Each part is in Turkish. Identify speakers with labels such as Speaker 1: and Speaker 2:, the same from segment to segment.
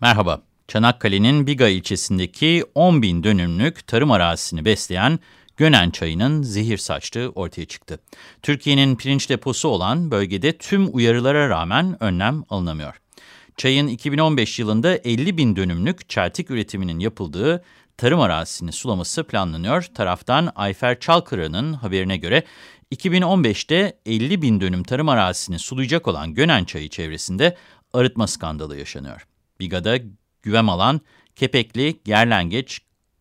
Speaker 1: Merhaba. Çanakkale'nin Biga ilçesindeki 10 bin dönümlük tarım arazisini besleyen Gönen çayının zehir saçtığı ortaya çıktı. Türkiye'nin pirinç deposu olan bölgede tüm uyarılara rağmen önlem alınamıyor. Çayın 2015 yılında 50 bin dönümlük çeltik üretiminin yapıldığı tarım arazisini sulaması planlanıyor. Taraftan Ayfer Çalkıra'nın haberine göre 2015'te 50 bin dönüm tarım arazisini sulayacak olan Gönen çayı çevresinde arıtma skandalı yaşanıyor. Biga'da güvem alan Kepekli, Gerlengeç,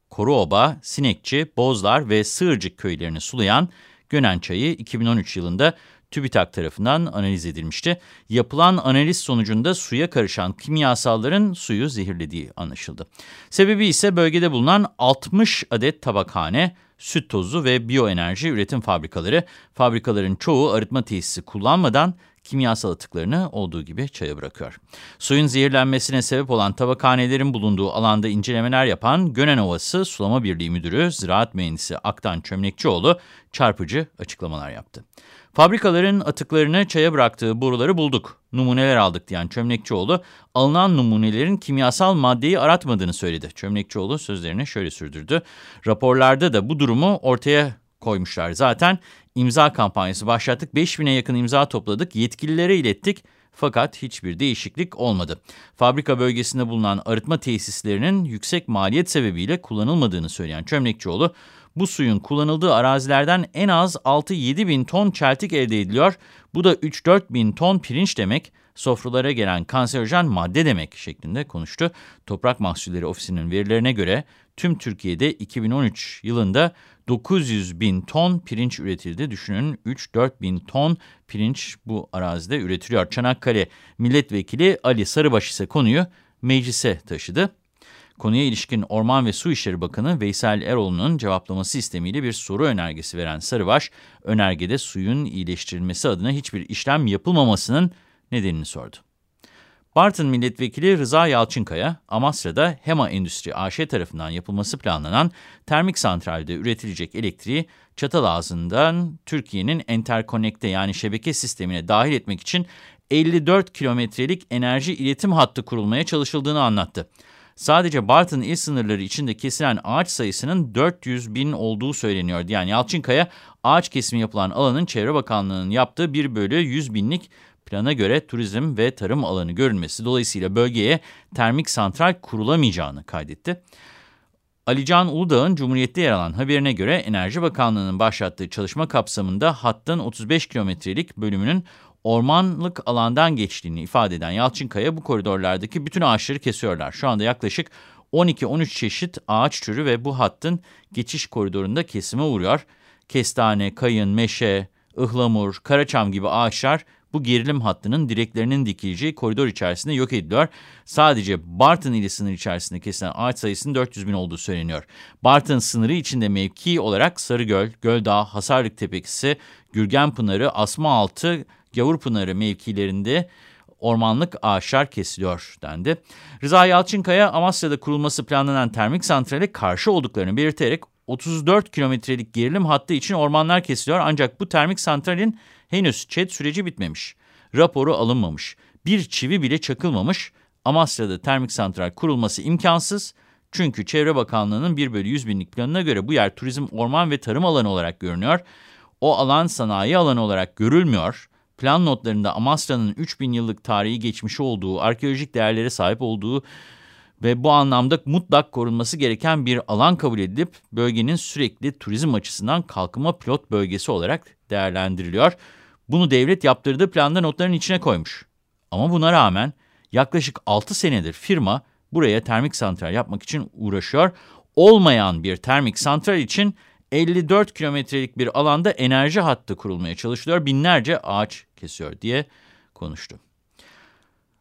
Speaker 1: Koruoba, Sinekçi, Bozlar ve Sığırcık köylerini sulayan Gönen çayı 2013 yılında TÜBİTAK tarafından analiz edilmişti. Yapılan analiz sonucunda suya karışan kimyasalların suyu zehirlediği anlaşıldı. Sebebi ise bölgede bulunan 60 adet tabakhane, süt tozu ve biyoenerji üretim fabrikaları. Fabrikaların çoğu arıtma tesisi kullanmadan kimyasal atıklarını olduğu gibi çaya bırakıyor. Suyun zehirlenmesine sebep olan tabakhanelerin bulunduğu alanda incelemeler yapan Gönen Ovası Sulama Birliği Müdürü Ziraat Mühendisi Aktan Çömlekçioğlu çarpıcı açıklamalar yaptı. Fabrikaların atıklarını çaya bıraktığı boruları bulduk, numuneler aldık diyen Çömlekçioğlu, alınan numunelerin kimyasal maddeyi aratmadığını söyledi. Çömlekçioğlu sözlerini şöyle sürdürdü. Raporlarda da bu durumu ortaya koymuşlar. Zaten imza kampanyası başlattık, 5000'e yakın imza topladık, yetkililere ilettik. Fakat hiçbir değişiklik olmadı. Fabrika bölgesinde bulunan arıtma tesislerinin yüksek maliyet sebebiyle kullanılmadığını söyleyen Çömlekçioğlu, bu suyun kullanıldığı arazilerden en az 6-7 bin ton çeltik elde ediliyor. Bu da 3-4 bin ton pirinç demek, sofralara gelen kanserojen madde demek şeklinde konuştu. Toprak Mahsulleri Ofisi'nin verilerine göre tüm Türkiye'de 2013 yılında 900 bin ton pirinç üretildi. Düşünün 3-4 bin ton pirinç bu arazide üretiliyor. Çanakkale Milletvekili Ali Sarıbaş ise konuyu meclise taşıdı. Konuya ilişkin Orman ve Su İşleri Bakanı Veysel Eroğlu'nun cevaplaması istemiyle bir soru önergesi veren Sarıbaş, önergede suyun iyileştirilmesi adına hiçbir işlem yapılmamasının nedenini sordu. Bartın Milletvekili Rıza Yalçınkaya, Amasra'da HEMA Endüstri AŞ tarafından yapılması planlanan termik santralde üretilecek elektriği Çatalazı'ndan Türkiye'nin enterkonekte yani şebeke sistemine dahil etmek için 54 kilometrelik enerji iletim hattı kurulmaya çalışıldığını anlattı. Sadece Bartın il sınırları içinde kesilen ağaç sayısının 400 bin olduğu söyleniyor. Yani Yalçınkaya ağaç kesimi yapılan alanın Çevre Bakanlığı'nın yaptığı 1 bölü 100 binlik plana göre turizm ve tarım alanı görülmesi dolayısıyla bölgeye termik santral kurulamayacağını kaydetti. Alican Uludağ'ın Cumhuriyet'te yer alan haberine göre Enerji Bakanlığı'nın başlattığı çalışma kapsamında hattın 35 kilometrelik bölümünün ormanlık alandan geçtiğini ifade eden Yalçınkaya bu koridorlardaki bütün ağaçları kesiyorlar. Şu anda yaklaşık 12-13 çeşit ağaç türü ve bu hattın geçiş koridorunda kesime uğruyor. Kestane, kayın, meşe, ıhlamur, karaçam gibi ağaçlar bu gerilim hattının direklerinin dikileceği koridor içerisinde yok ediliyor. Sadece Bartın ili sınırı içerisinde kesilen ağaç sayısının 400 bin olduğu söyleniyor. Bartın sınırı içinde mevki olarak Sarıgöl, Göldağ, Hasarlık Tepekisi, Gürgenpınarı, Asmaaltı, Gavurpınarı mevkilerinde ormanlık ağaçlar kesiliyor dendi. Rıza Yalçınkaya Amasya'da kurulması planlanan termik santrale karşı olduklarını belirterek 34 kilometrelik gerilim hattı için ormanlar kesiliyor ancak bu termik santralin henüz ÇED süreci bitmemiş. Raporu alınmamış. Bir çivi bile çakılmamış. Amasya'da termik santral kurulması imkansız. Çünkü Çevre Bakanlığı'nın 1 bölü 100 binlik planına göre bu yer turizm, orman ve tarım alanı olarak görünüyor. O alan sanayi alanı olarak görülmüyor. Plan notlarında Amasya'nın 3000 yıllık tarihi geçmişi olduğu, arkeolojik değerlere sahip olduğu ve bu anlamda mutlak korunması gereken bir alan kabul edilip bölgenin sürekli turizm açısından kalkınma pilot bölgesi olarak değerlendiriliyor. Bunu devlet yaptırdığı planda notların içine koymuş. Ama buna rağmen yaklaşık 6 senedir firma buraya termik santral yapmak için uğraşıyor. Olmayan bir termik santral için 54 kilometrelik bir alanda enerji hattı kurulmaya çalışılıyor. Binlerce ağaç kesiyor diye konuştu.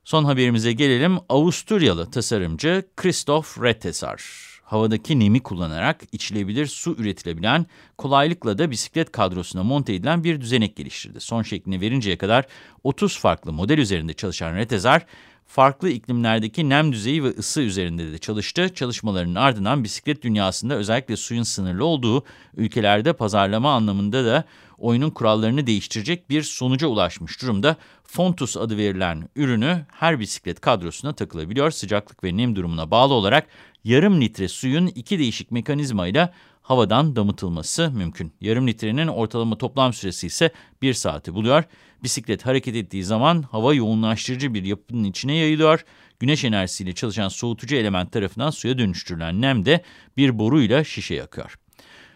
Speaker 1: Son haberimize gelelim. Avusturyalı tasarımcı Christoph Retesar, havadaki nemi kullanarak içilebilir su üretilebilen, kolaylıkla da bisiklet kadrosuna monte edilen bir düzenek geliştirdi. Son şeklini verinceye kadar 30 farklı model üzerinde çalışan Retesar, farklı iklimlerdeki nem düzeyi ve ısı üzerinde de çalıştı. Çalışmalarının ardından bisiklet dünyasında özellikle suyun sınırlı olduğu ülkelerde pazarlama anlamında da oyunun kurallarını değiştirecek bir sonuca ulaşmış durumda. Fontus adı verilen ürünü her bisiklet kadrosuna takılabiliyor. Sıcaklık ve nem durumuna bağlı olarak yarım litre suyun iki değişik mekanizmayla havadan damıtılması mümkün. Yarım litrenin ortalama toplam süresi ise bir saati buluyor. Bisiklet hareket ettiği zaman hava yoğunlaştırıcı bir yapının içine yayılıyor. Güneş enerjisiyle çalışan soğutucu element tarafından suya dönüştürülen nem de bir boruyla şişeye akıyor.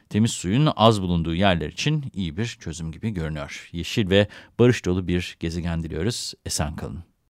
Speaker 1: Temiz suyun az bulunduğu yerler için iyi bir çözüm gibi görünüyor. Yeşil ve barış dolu bir gezegen diliyoruz. Esen kalın.